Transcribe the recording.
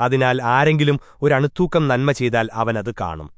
അതിനാൽ ആരെങ്കിലും ഒരു നന്മ ചെയ്താൽ അവനത് കാണും.